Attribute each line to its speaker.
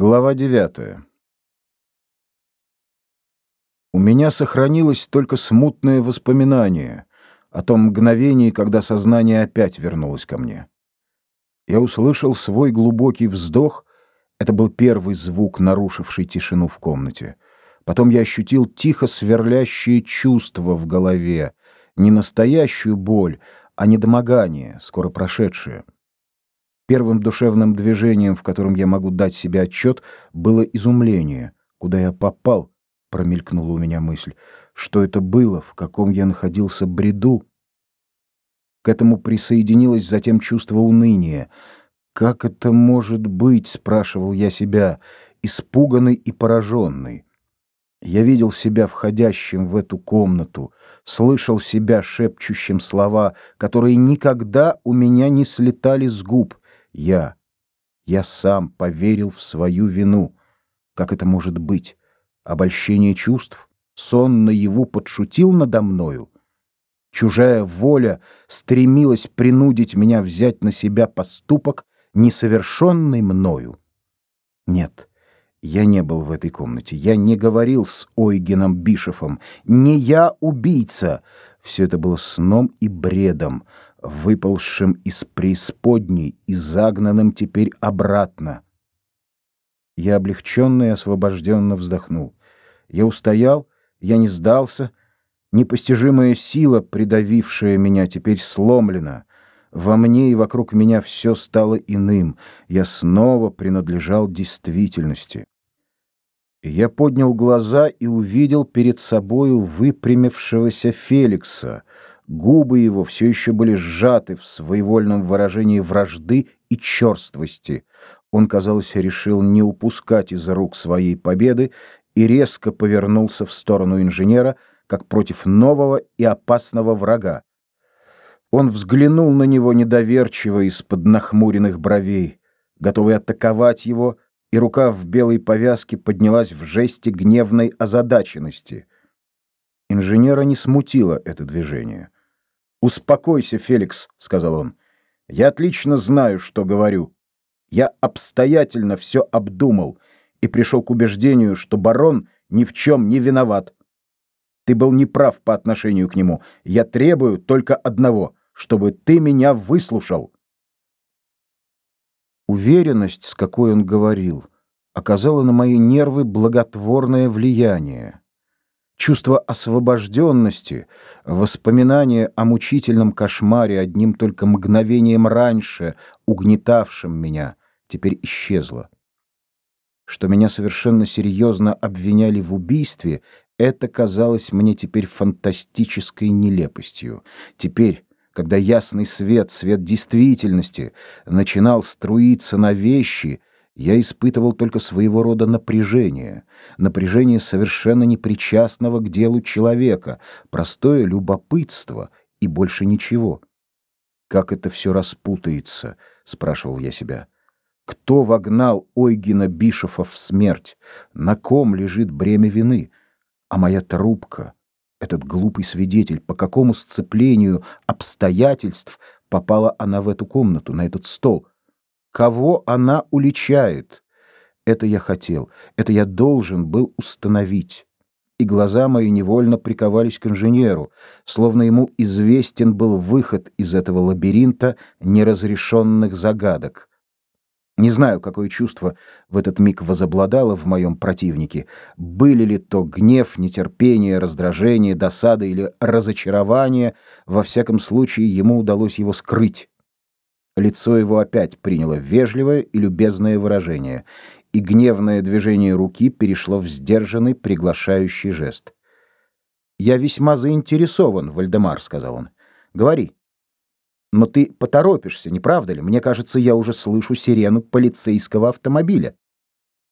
Speaker 1: Глава 9. У меня сохранилось только смутное воспоминание о том мгновении, когда сознание опять вернулось ко мне. Я услышал свой глубокий вздох, это был первый звук, нарушивший тишину в комнате. Потом я ощутил тихо сверлящее чувство в голове, не настоящую боль, а недомогание, скоро прошедшее. Первым душевным движением, в котором я могу дать себе отчет, было изумление. Куда я попал? Промелькнула у меня мысль. Что это было? В каком я находился бреду? К этому присоединилось затем чувство уныния. «Как это может быть?» — спрашивал я себя, испуганный и пораженный. Я видел себя входящим в эту комнату, слышал себя шепчущим слова, которые никогда у меня не слетали с губ — я, я сам поверил в свою вину. Как это может быть? Обольщение чувств? Сон наяву подшутил надо мною? Чужая воля стремилась принудить меня взять на себя поступок, несовершенный мною? Нет, я не был в этой комнате, я не говорил с Ойгеном Бишефом, не я убийца. Все это было сном и бредом, выползшим из преисподней и загнанным теперь обратно. Я облегченно и освобожденно вздохнул. Я устоял, я не сдался. Непостижимая сила, придавившая меня, теперь сломлена. Во мне и вокруг меня все стало иным. Я снова принадлежал действительности. Я поднял глаза и увидел перед собою выпрямившегося Феликса — Губы его все еще были сжаты в своевольном выражении вражды и черствости. Он, казалось, решил не упускать из рук своей победы и резко повернулся в сторону инженера, как против нового и опасного врага. Он взглянул на него недоверчиво из-под нахмуренных бровей, готовый атаковать его, и рука в белой повязке поднялась в жесте гневной озадаченности. Инженера не смутило это движение. «Успокойся, Феликс», — сказал он. «Я отлично знаю, что говорю. Я обстоятельно все обдумал и пришел к убеждению, что барон ни в чем не виноват. Ты был неправ по отношению к нему. Я требую только одного, чтобы ты меня выслушал». Уверенность, с какой он говорил, оказала на мои нервы благотворное влияние. Чувство освобожденности, воспоминание о мучительном кошмаре одним только мгновением раньше, угнетавшем меня, теперь исчезло. Что меня совершенно серьезно обвиняли в убийстве, это казалось мне теперь фантастической нелепостью. Теперь, когда ясный свет, свет действительности, начинал струиться на вещи, я испытывал только своего рода напряжение, напряжение совершенно непричастного к делу человека, простое любопытство и больше ничего. Как это все распутается, спрашивал я себя. Кто вогнал Ойгина Бишофа в смерть? На ком лежит бремя вины? А моя трубка, этот глупый свидетель, по какому сцеплению обстоятельств попала она в эту комнату, на этот стол? Кого она уличает? Это я хотел, это я должен был установить. И глаза мои невольно приковались к инженеру, словно ему известен был выход из этого лабиринта неразрешенных загадок. Не знаю, какое чувство в этот миг возобладало в моем противнике. Были ли то гнев, нетерпение, раздражение, досада или разочарование, во всяком случае ему удалось его скрыть. Лицо его опять приняло вежливое и любезное выражение, и гневное движение руки перешло в сдержанный приглашающий жест. «Я весьма заинтересован, Вальдемар», — сказал он. «Говори». «Но ты поторопишься, не правда ли? Мне кажется, я уже слышу сирену полицейского автомобиля».